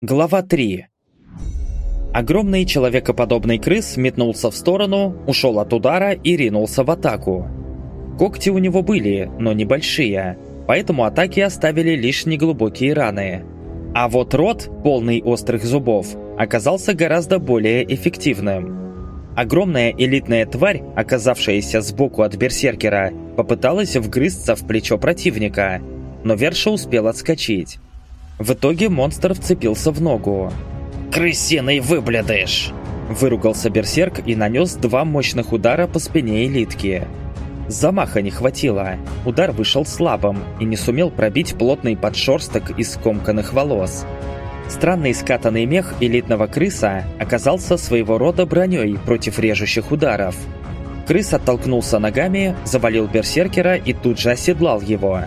Глава 3 Огромный человекоподобный крыс метнулся в сторону, ушел от удара и ринулся в атаку. Когти у него были, но небольшие, поэтому атаки оставили лишь неглубокие раны. А вот рот, полный острых зубов, оказался гораздо более эффективным. Огромная элитная тварь, оказавшаяся сбоку от берсеркера, попыталась вгрызться в плечо противника, но Верша успел отскочить. В итоге монстр вцепился в ногу. «Крысиный выблядыш!» Выругался берсерк и нанес два мощных удара по спине элитки. Замаха не хватило. Удар вышел слабым и не сумел пробить плотный подшерсток из скомканных волос. Странный скатанный мех элитного крыса оказался своего рода броней против режущих ударов. Крыс оттолкнулся ногами, завалил берсеркера и тут же оседлал его.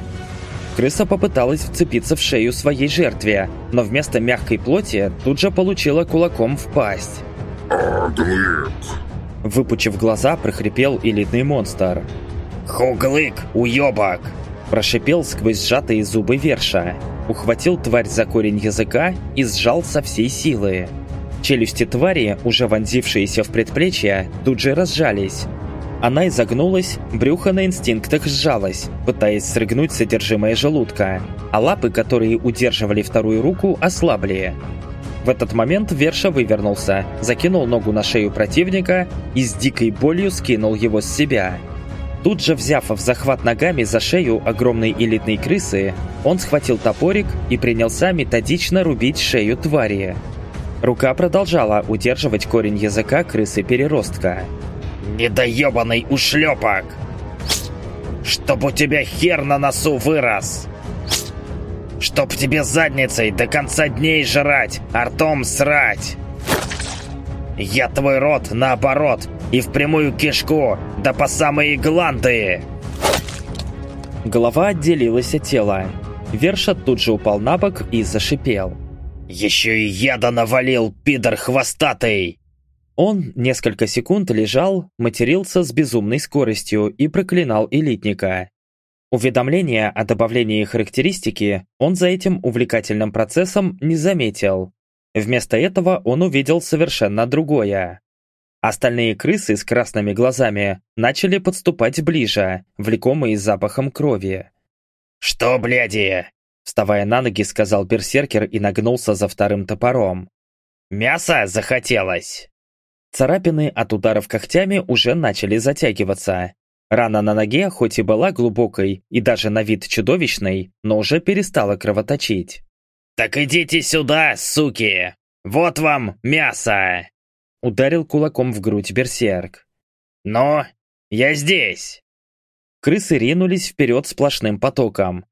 Крыса попыталась вцепиться в шею своей жертве, но вместо мягкой плоти тут же получила кулаком в пасть. «Аглык!» Выпучив глаза, прохрипел элитный монстр. «Хуглык, уёбок!» Прошипел сквозь сжатые зубы Верша. Ухватил тварь за корень языка и сжал со всей силы. Челюсти твари, уже вонзившиеся в предплечье, тут же разжались, она изогнулась, брюхо на инстинктах сжалось, пытаясь срыгнуть содержимое желудка, а лапы, которые удерживали вторую руку, ослабли. В этот момент Верша вывернулся, закинул ногу на шею противника и с дикой болью скинул его с себя. Тут же, взяв в захват ногами за шею огромной элитной крысы, он схватил топорик и принялся методично рубить шею твари. Рука продолжала удерживать корень языка крысы-переростка. Недоебанный ушлепок! Чтоб у тебя хер на носу вырос! Чтоб тебе задницей до конца дней жрать, артом срать! Я твой рот наоборот и в прямую кишку, да по самые гланды! Голова отделилась от тела. Верша тут же упал на бок и зашипел. «Еще и яда навалил, пидор хвостатый!» Он несколько секунд лежал, матерился с безумной скоростью и проклинал элитника. Уведомления о добавлении характеристики он за этим увлекательным процессом не заметил. Вместо этого он увидел совершенно другое. Остальные крысы с красными глазами начали подступать ближе, влекомые запахом крови. «Что, бляди?» Вставая на ноги, сказал берсеркер и нагнулся за вторым топором. «Мясо захотелось!» Царапины от ударов когтями уже начали затягиваться. Рана на ноге, хоть и была глубокой и даже на вид чудовищной, но уже перестала кровоточить. «Так идите сюда, суки! Вот вам мясо!» Ударил кулаком в грудь берсерк. «Но я здесь!» Крысы ринулись вперед сплошным потоком.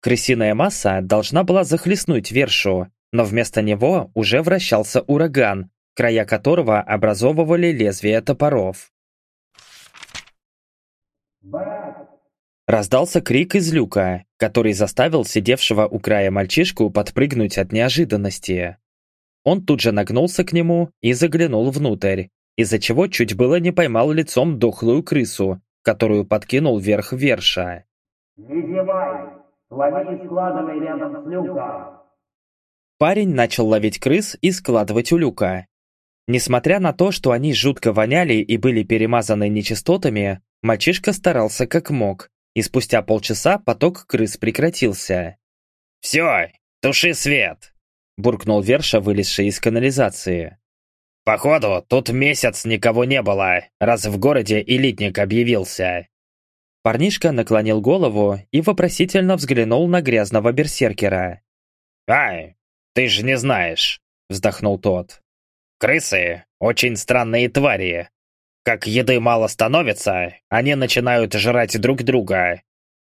Крысиная масса должна была захлестнуть вершу, но вместо него уже вращался ураган, края которого образовывали лезвия топоров. Раздался крик из люка, который заставил сидевшего у края мальчишку подпрыгнуть от неожиданности. Он тут же нагнулся к нему и заглянул внутрь, из-за чего чуть было не поймал лицом дохлую крысу, которую подкинул вверх верша. «Не зевай! Лови рядом с люком!» Парень начал ловить крыс и складывать у люка, Несмотря на то, что они жутко воняли и были перемазаны нечистотами, мальчишка старался как мог, и спустя полчаса поток крыс прекратился. «Все, туши свет!» – буркнул Верша, вылезший из канализации. «Походу, тут месяц никого не было, раз в городе элитник объявился». Парнишка наклонил голову и вопросительно взглянул на грязного берсеркера. «Ай, ты же не знаешь!» – вздохнул тот. Крысы – очень странные твари. Как еды мало становится, они начинают жрать друг друга.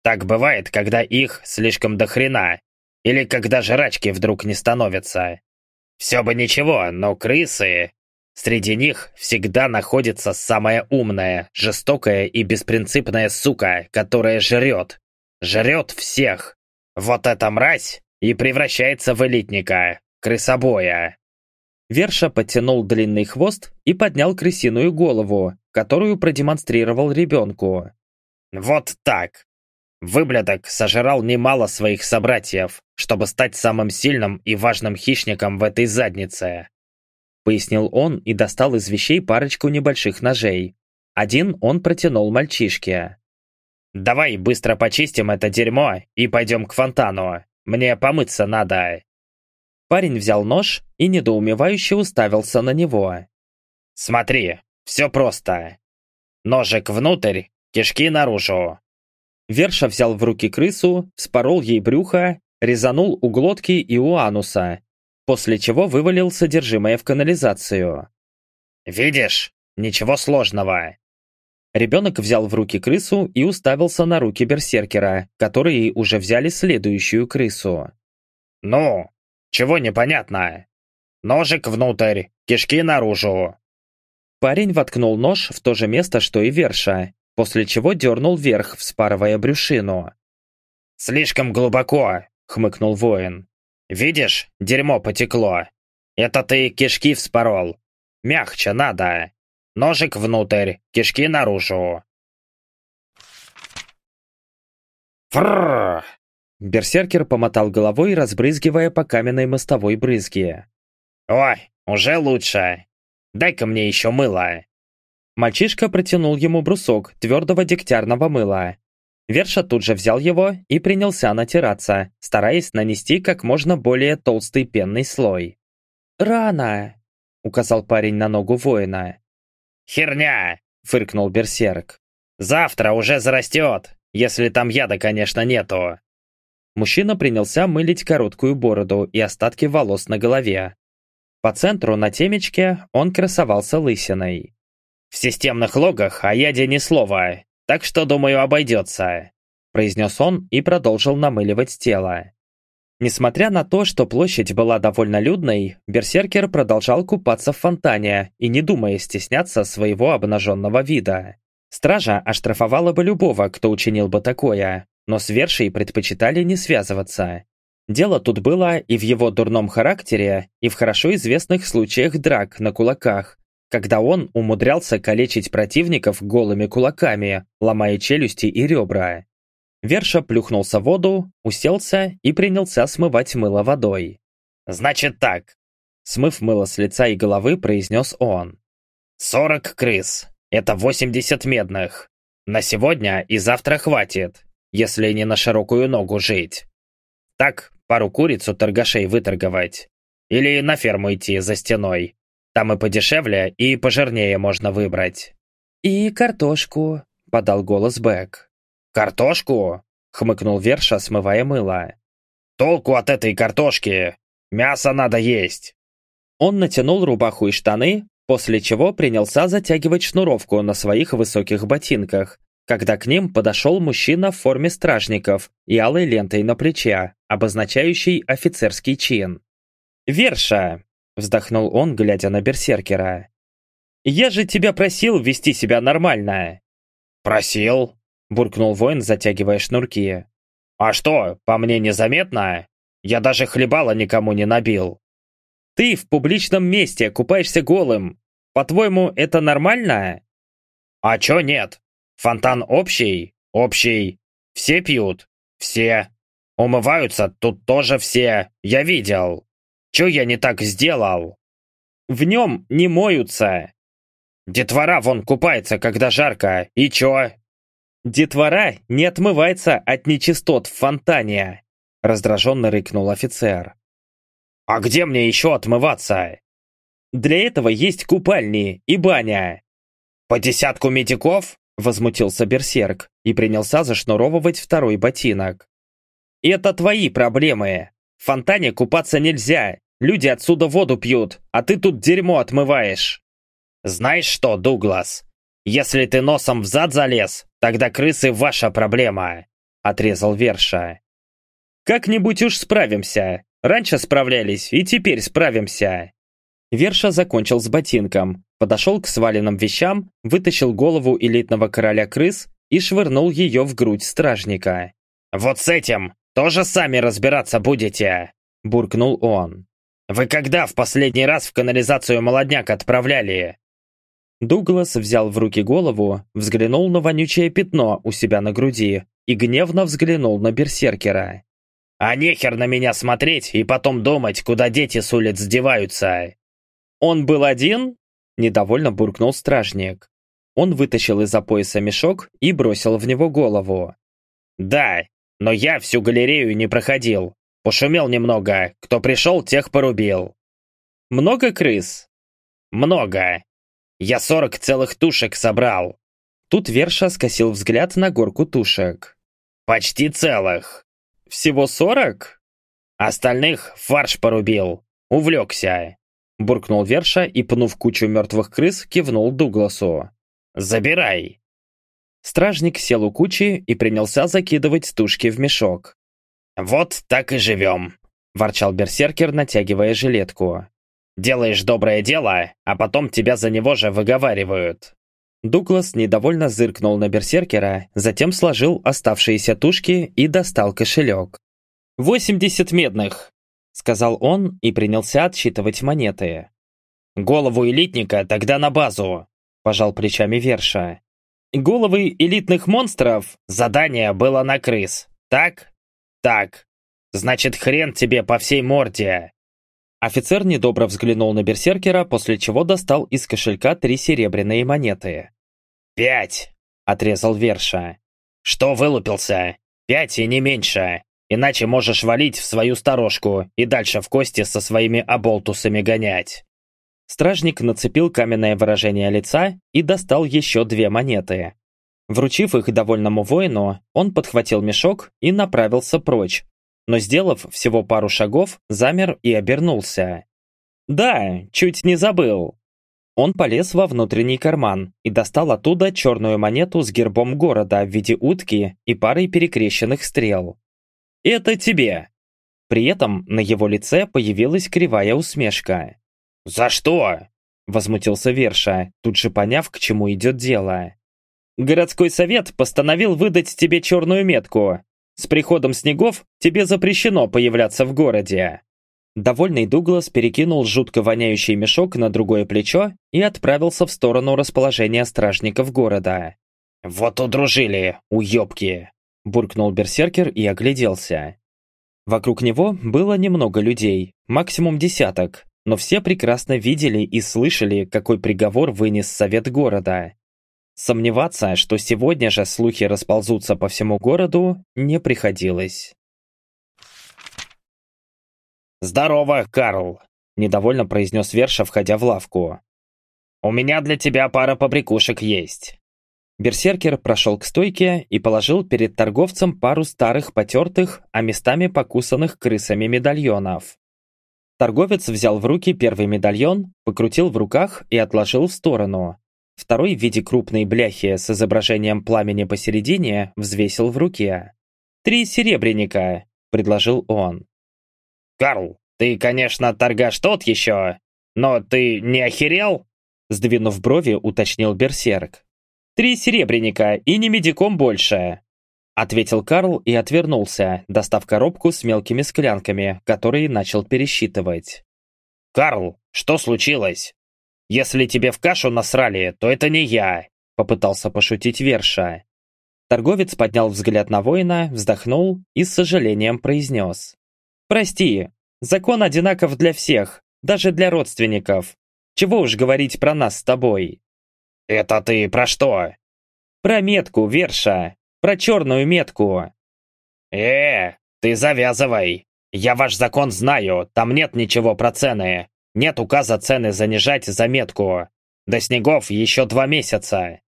Так бывает, когда их слишком до хрена, или когда жрачки вдруг не становятся. Все бы ничего, но крысы... Среди них всегда находится самая умная, жестокая и беспринципная сука, которая жрет. Жрет всех. Вот эта мразь и превращается в элитника, крысобоя. Верша подтянул длинный хвост и поднял крысиную голову, которую продемонстрировал ребенку. «Вот так! Выблядок сожрал немало своих собратьев, чтобы стать самым сильным и важным хищником в этой заднице. Пояснил он и достал из вещей парочку небольших ножей. Один он протянул мальчишке. «Давай быстро почистим это дерьмо и пойдем к фонтану. Мне помыться надо». Парень взял нож и недоумевающе уставился на него. «Смотри, все просто. Ножик внутрь, кишки наружу». Верша взял в руки крысу, вспорол ей брюхо, резанул у глотки и у ануса, после чего вывалил содержимое в канализацию. «Видишь? Ничего сложного. Ребенок взял в руки крысу и уставился на руки берсеркера, которые уже взяли следующую крысу. «Ну, чего непонятно? Ножик внутрь, кишки наружу». Парень воткнул нож в то же место, что и Верша, после чего дернул вверх, вспарывая брюшину. «Слишком глубоко», — хмыкнул воин. «Видишь, дерьмо потекло. Это ты кишки вспорол. Мягче надо». Ножик внутрь, кишки наружу. Фрррр! Берсеркер помотал головой, разбрызгивая по каменной мостовой брызги. «Ой, уже лучше. Дай-ка мне еще мыло». Мальчишка протянул ему брусок твердого дегтярного мыла. Верша тут же взял его и принялся натираться, стараясь нанести как можно более толстый пенный слой. «Рано!» — указал парень на ногу воина. «Херня!» — фыркнул Берсерк. «Завтра уже зарастет, если там яда, конечно, нету». Мужчина принялся мылить короткую бороду и остатки волос на голове. По центру на темечке он красовался лысиной. «В системных логах о яде ни слова, так что, думаю, обойдется», произнес он и продолжил намыливать тело. Несмотря на то, что площадь была довольно людной, берсеркер продолжал купаться в фонтане и не думая стесняться своего обнаженного вида. Стража оштрафовала бы любого, кто учинил бы такое, но с Вершей предпочитали не связываться. Дело тут было и в его дурном характере, и в хорошо известных случаях драк на кулаках, когда он умудрялся калечить противников голыми кулаками, ломая челюсти и ребра. Верша плюхнулся в воду, уселся и принялся смывать мыло водой. «Значит так», — смыв мыло с лица и головы, произнес он. «Сорок крыс. Это восемьдесят медных. На сегодня и завтра хватит, если не на широкую ногу жить. Так, пару куриц у торгашей выторговать. Или на ферму идти за стеной. Там и подешевле, и пожирнее можно выбрать». «И картошку», — подал голос Бэк. «Картошку?» — хмыкнул Верша, смывая мыло. «Толку от этой картошки! Мясо надо есть!» Он натянул рубаху и штаны, после чего принялся затягивать шнуровку на своих высоких ботинках, когда к ним подошел мужчина в форме стражников и алой лентой на плече, обозначающей офицерский чин. «Верша!» — вздохнул он, глядя на берсеркера. «Я же тебя просил вести себя нормально!» «Просил?» буркнул воин, затягивая шнурки. «А что, по мне незаметно? Я даже хлебала никому не набил». «Ты в публичном месте купаешься голым. По-твоему, это нормально?» «А чё нет? Фонтан общий? Общий. Все пьют? Все. Умываются тут тоже все. Я видел. Чё я не так сделал?» «В нем не моются». «Детвора вон купается, когда жарко. И чё? «Детвора не отмывается от нечистот в фонтане!» Раздраженно рыкнул офицер. «А где мне еще отмываться?» «Для этого есть купальни и баня!» «По десятку медиков?» Возмутился берсерк и принялся зашнуровывать второй ботинок. «Это твои проблемы! В фонтане купаться нельзя! Люди отсюда воду пьют, а ты тут дерьмо отмываешь!» «Знаешь что, Дуглас, если ты носом в зад залез, тогда крысы ваша проблема», — отрезал Верша. «Как-нибудь уж справимся. Раньше справлялись, и теперь справимся». Верша закончил с ботинком, подошел к сваленным вещам, вытащил голову элитного короля крыс и швырнул ее в грудь стражника. «Вот с этим тоже сами разбираться будете!» – буркнул он. «Вы когда в последний раз в канализацию молодняк отправляли?» Дуглас взял в руки голову, взглянул на вонючее пятно у себя на груди и гневно взглянул на берсеркера. «А нехер на меня смотреть и потом думать, куда дети с улиц деваются!» «Он был один?» – недовольно буркнул стражник. Он вытащил из-за пояса мешок и бросил в него голову. «Да, но я всю галерею не проходил. Пошумел немного. Кто пришел, тех порубил». «Много крыс?» «Много. Я сорок целых тушек собрал». Тут Верша скосил взгляд на горку тушек. «Почти целых». «Всего сорок?» «Остальных фарш порубил. Увлекся». Буркнул Верша и, пнув кучу мертвых крыс, кивнул Дугласу. «Забирай!» Стражник сел у кучи и принялся закидывать тушки в мешок. «Вот так и живем!» – ворчал берсеркер, натягивая жилетку. «Делаешь доброе дело, а потом тебя за него же выговаривают!» Дуглас недовольно зыркнул на берсеркера, затем сложил оставшиеся тушки и достал кошелек. «Восемьдесят медных!» – сказал он и принялся отсчитывать монеты. «Голову элитника тогда на базу!» – пожал плечами Верша. «Головы элитных монстров?» «Задание было на крыс, так?» «Так. Значит, хрен тебе по всей морде!» Офицер недобро взглянул на берсеркера, после чего достал из кошелька три серебряные монеты. «Пять!» – отрезал Верша. «Что вылупился? Пять и не меньше. Иначе можешь валить в свою сторожку и дальше в кости со своими оболтусами гонять». Стражник нацепил каменное выражение лица и достал еще две монеты. Вручив их довольному воину, он подхватил мешок и направился прочь, но сделав всего пару шагов, замер и обернулся. «Да, чуть не забыл». Он полез во внутренний карман и достал оттуда черную монету с гербом города в виде утки и парой перекрещенных стрел. «Это тебе!» При этом на его лице появилась кривая усмешка. «За что?» – возмутился Верша, тут же поняв, к чему идет дело. «Городской совет постановил выдать тебе черную метку. С приходом снегов тебе запрещено появляться в городе». Довольный Дуглас перекинул жутко воняющий мешок на другое плечо и отправился в сторону расположения стражников города. «Вот удружили, уёбки!» – буркнул берсеркер и огляделся. Вокруг него было немного людей, максимум десяток, но все прекрасно видели и слышали, какой приговор вынес совет города. Сомневаться, что сегодня же слухи расползутся по всему городу, не приходилось. «Здорово, Карл!» – недовольно произнес Верша, входя в лавку. «У меня для тебя пара побрякушек есть». Берсеркер прошел к стойке и положил перед торговцем пару старых потертых, а местами покусанных крысами медальонов. Торговец взял в руки первый медальон, покрутил в руках и отложил в сторону. Второй в виде крупной бляхи с изображением пламени посередине взвесил в руке. «Три серебряника», — предложил он. «Карл, ты, конечно, торгаш тот еще, но ты не охерел?» Сдвинув брови, уточнил Берсерк. «Три серебряника и не медиком больше», Ответил Карл и отвернулся, достав коробку с мелкими склянками, которые начал пересчитывать. «Карл, что случилось? Если тебе в кашу насрали, то это не я», попытался пошутить Верша. Торговец поднял взгляд на воина, вздохнул и с сожалением произнес. «Прости, закон одинаков для всех, даже для родственников. Чего уж говорить про нас с тобой?» «Это ты про что?» «Про метку, Верша. Про черную метку. Э, ты завязывай. Я ваш закон знаю, там нет ничего про цены. Нет указа цены занижать за метку. До снегов еще два месяца.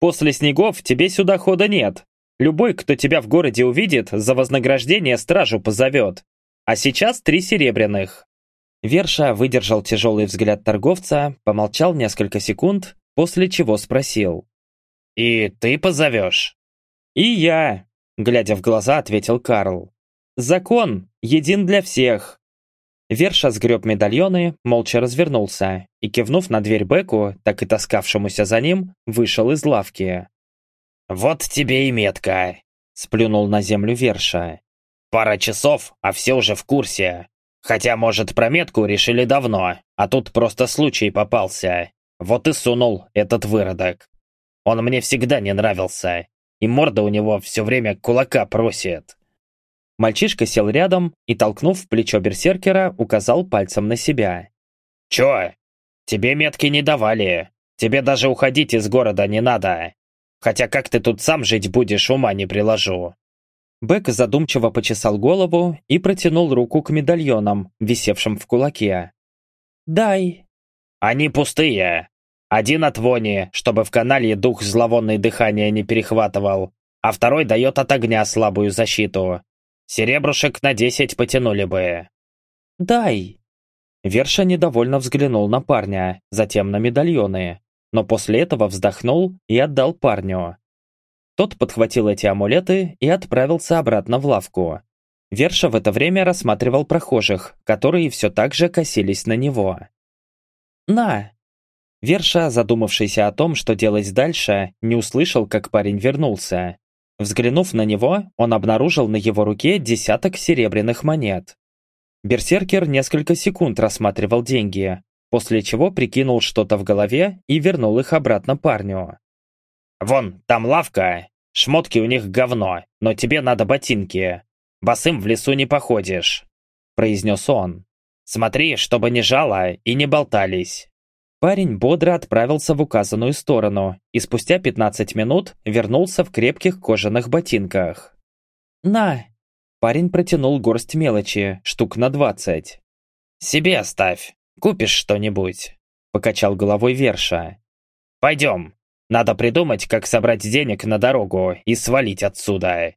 После снегов тебе сюда хода нет. Любой, кто тебя в городе увидит, за вознаграждение стражу позовет. А сейчас три серебряных. Верша выдержал тяжелый взгляд торговца, помолчал несколько секунд, после чего спросил. «И ты позовешь?» «И я», — глядя в глаза, ответил Карл. «Закон един для всех». Верша сгреб медальоны, молча развернулся и, кивнув на дверь Беку, так и таскавшемуся за ним, вышел из лавки. «Вот тебе и метка», — сплюнул на землю Верша. «Пара часов, а все уже в курсе. Хотя, может, про метку решили давно, а тут просто случай попался. Вот и сунул этот выродок. Он мне всегда не нравился. и морда у него все время кулака просит. Мальчишка сел рядом и, толкнув плечо берсеркера, указал пальцем на себя. «Чё? Тебе метки не давали. Тебе даже уходить из города не надо. Хотя как ты тут сам жить будешь, ума не приложу». Бэк задумчиво почесал голову и протянул руку к медальонам, висевшим в кулаке. «Дай». «Они пустые. Один от вони, чтобы в канале дух зловонное дыхание не перехватывал, а второй дает от огня слабую защиту. Серебрушек на десять потянули бы». «Дай!» Верша недовольно взглянул на парня, затем на медальоны, но после этого вздохнул и отдал парню. Тот подхватил эти амулеты и отправился обратно в лавку. Верша в это время рассматривал прохожих, которые все так же косились на него. «На!» Верша, задумавшийся о том, что делать дальше, не услышал, как парень вернулся. Взглянув на него, он обнаружил на его руке десяток серебряных монет. Берсеркер несколько секунд рассматривал деньги, после чего прикинул что-то в голове и вернул их обратно парню. «Вон, там лавка. Шмотки у них говно, но тебе надо ботинки. Босым в лесу не походишь», – произнес он. «Смотри, чтобы не жало и не болтались». Парень бодро отправился в указанную сторону и спустя 15 минут вернулся в крепких кожаных ботинках. «На!» Парень протянул горсть мелочи, штук на 20. «Себе оставь, купишь что-нибудь», – покачал головой Верша. «Пойдем, надо придумать, как собрать денег на дорогу и свалить отсюда».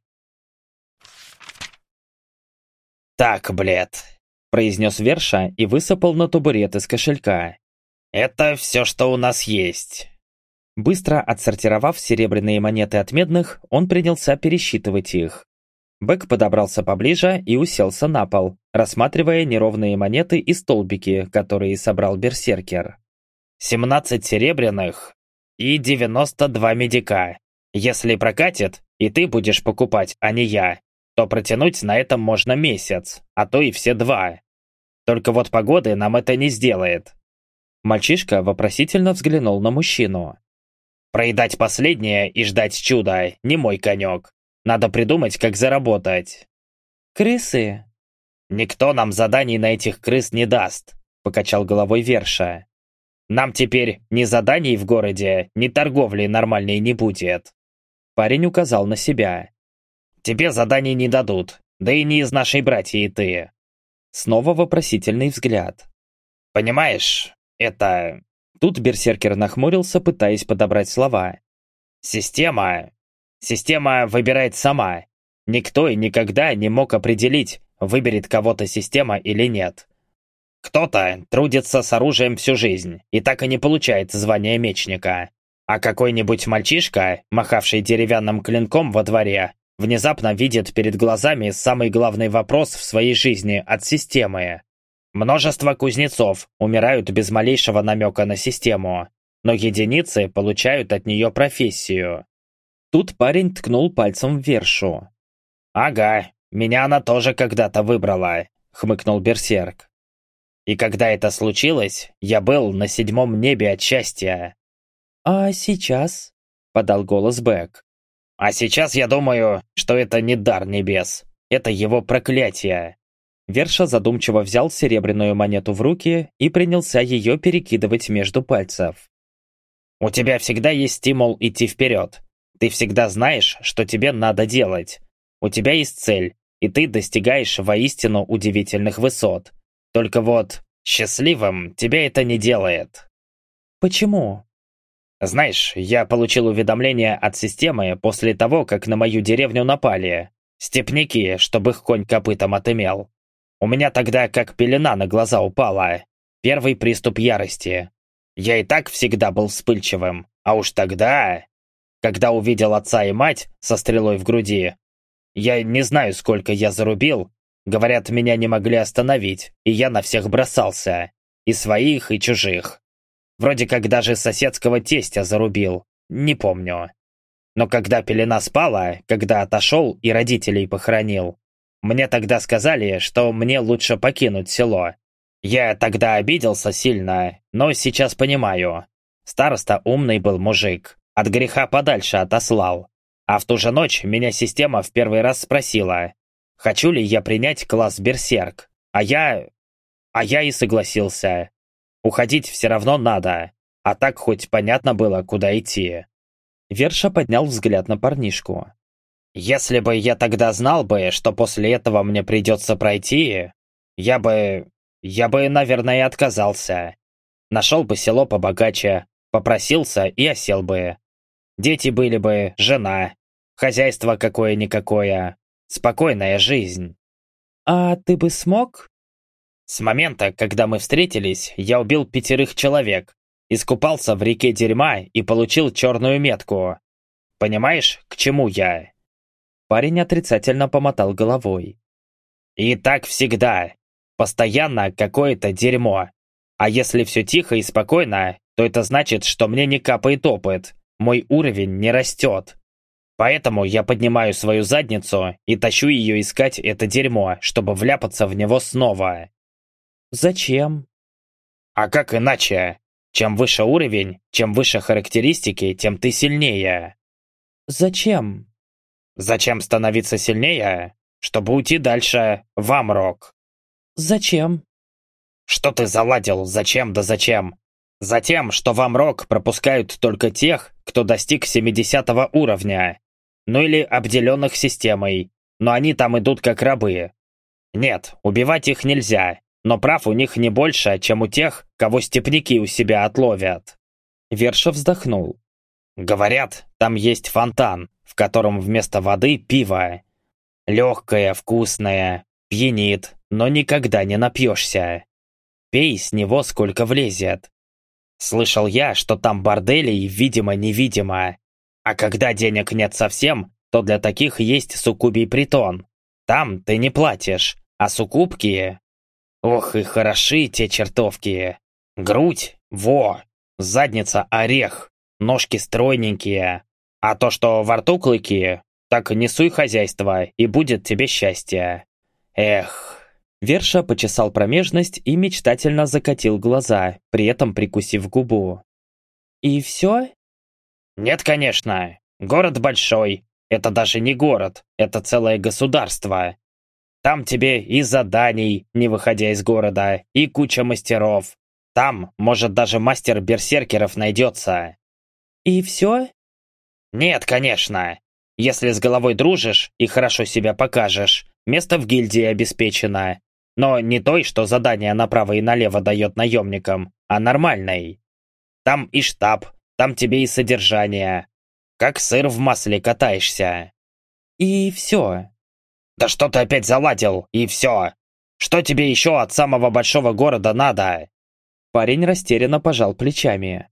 «Так, блед», – произнес Верша и высыпал на табурет из кошелька. Это все, что у нас есть. Быстро отсортировав серебряные монеты от медных, он принялся пересчитывать их. Бэк подобрался поближе и уселся на пол, рассматривая неровные монеты и столбики, которые собрал берсеркер. «Семнадцать серебряных и девяносто два медика. Если прокатит, и ты будешь покупать, а не я, то протянуть на этом можно месяц, а то и все два. Только вот погоды нам это не сделает. Мальчишка вопросительно взглянул на мужчину. «Проедать последнее и ждать чуда – не мой конек. Надо придумать, как заработать». «Крысы?» «Никто нам заданий на этих крыс не даст», – покачал головой Верша. «Нам теперь ни заданий в городе, ни торговли нормальной не будет». Парень указал на себя. «Тебе заданий не дадут, да и не из нашей братьи ты». Снова вопросительный взгляд. «Понимаешь, это... Тут берсеркер нахмурился, пытаясь подобрать слова. Система... Система выбирает сама. Никто и никогда не мог определить, выберет кого-то система или нет. Кто-то трудится с оружием всю жизнь и так и не получает звание мечника. А какой-нибудь мальчишка, махавший деревянным клинком во дворе, внезапно видит перед глазами самый главный вопрос в своей жизни от системы. Множество кузнецов умирают без малейшего намека на систему, но единицы получают от нее профессию. Тут парень ткнул пальцем в вершу. «Ага, меня она тоже когда-то выбрала», — хмыкнул Берсерк. «И когда это случилось, я был на седьмом небе от счастья». «А сейчас?» — подал голос Бэк. «А сейчас я думаю, что это не дар небес, это его проклятие. Верша задумчиво взял серебряную монету в руки и принялся ее перекидывать между пальцев. «У тебя всегда есть стимул идти вперед. Ты всегда знаешь, что тебе надо делать. У тебя есть цель, и ты достигаешь воистину удивительных высот. Только вот счастливым тебя это не делает». «Почему?» «Знаешь, я получил уведомление от системы после того, как на мою деревню напали. Степники, чтобы их конь копытом отымел. У меня тогда как пелена на глаза упала. Первый приступ ярости. Я и так всегда был вспыльчивым. А уж тогда... Когда увидел отца и мать со стрелой в груди, я не знаю, сколько я зарубил. Говорят, меня не могли остановить, и я на всех бросался. И своих, и чужих. Вроде как даже соседского тестя зарубил. Не помню. Но когда пелена спала, когда отошел и родителей похоронил, мне тогда сказали, что мне лучше покинуть село. Я тогда обиделся сильно, но сейчас понимаю. Староста умный был мужик, от греха подальше отослал. А в ту же ночь меня система в первый раз спросила, хочу ли я принять класс Берсерк. А я... А я и согласился. Уходить все равно надо, а так хоть понятно было, куда идти. Верша поднял взгляд на парнишку. «Если бы я тогда знал бы, что после этого мне придется пройти, я бы... я бы, наверное, отказался. Нашел бы село побогаче, попросился и осел бы. Дети были бы, жена, хозяйство какое-никакое, спокойная жизнь». «А ты бы смог?» С момента, когда мы встретились, я убил пятерых человек, искупался в реке дерьма и получил черную метку. Понимаешь, к чему я?» Парень отрицательно помотал головой. «И так всегда. Постоянно какое-то дерьмо. А если все тихо и спокойно, то это значит, что мне не капает опыт, мой уровень не растет. Поэтому я поднимаю свою задницу и тащу ее искать это дерьмо, чтобы вляпаться в него снова. Зачем? А как иначе? Чем выше уровень, чем выше характеристики, тем ты сильнее. Зачем? Зачем становиться сильнее? Чтобы уйти дальше в Амрок. Зачем? Что ты заладил? Зачем да зачем? Затем, что в Амрок пропускают только тех, кто достиг 70 уровня. Ну или обделенных системой. Но они там идут как рабы. Нет, убивать их нельзя но прав у них не больше, чем у тех, кого степняки у себя отловят. Верша вздохнул. Говорят, там есть фонтан, в котором вместо воды пиво. Легкое, вкусное, пьянит, но никогда не напьешься. Пей с него сколько влезет. Слышал я, что там борделей видимо-невидимо. А когда денег нет совсем, то для таких есть суккубий притон. Там ты не платишь, а суккубки Ох и хороши те чертовки. Грудь – во, задница – орех, ножки стройненькие. А то, что во рту клыки, так несуй хозяйство, и будет тебе счастье. Эх. Верша почесал промежность и мечтательно закатил глаза, при этом прикусив губу. «И все?» «Нет, конечно. Город большой. Это даже не город, это целое государство. Там тебе и заданий, не выходя из города, и куча мастеров. Там, может, даже мастер берсеркеров найдется. И все? Нет, конечно. Если с головой дружишь и хорошо себя покажешь, место в гильдии обеспечено. Но не той, что задание направо и налево дает наемникам, а нормальной. Там и штаб, там тебе и содержание. Как сыр в масле катаешься. И все. Да что ты опять заладил, и все? Что тебе еще от самого большого города надо?» Парень растерянно пожал плечами.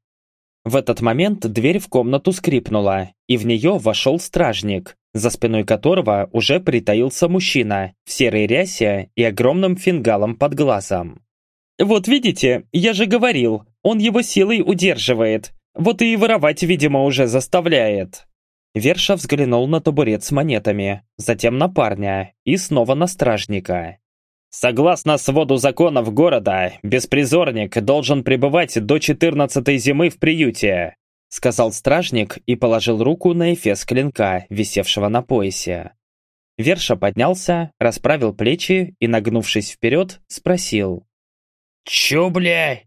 В этот момент дверь в комнату скрипнула, и в нее вошел стражник, за спиной которого уже притаился мужчина в серой рясе и огромным фингалом под глазом. «Вот видите, я же говорил, он его силой удерживает, вот и воровать, видимо, уже заставляет». Верша взглянул на табурет с монетами, затем на парня и снова на стражника. «Согласно своду законов города, беспризорник должен пребывать до 14 зимы в приюте», сказал стражник и положил руку на эфес клинка, висевшего на поясе. Верша поднялся, расправил плечи и, нагнувшись вперед, спросил. «Чё, бля?»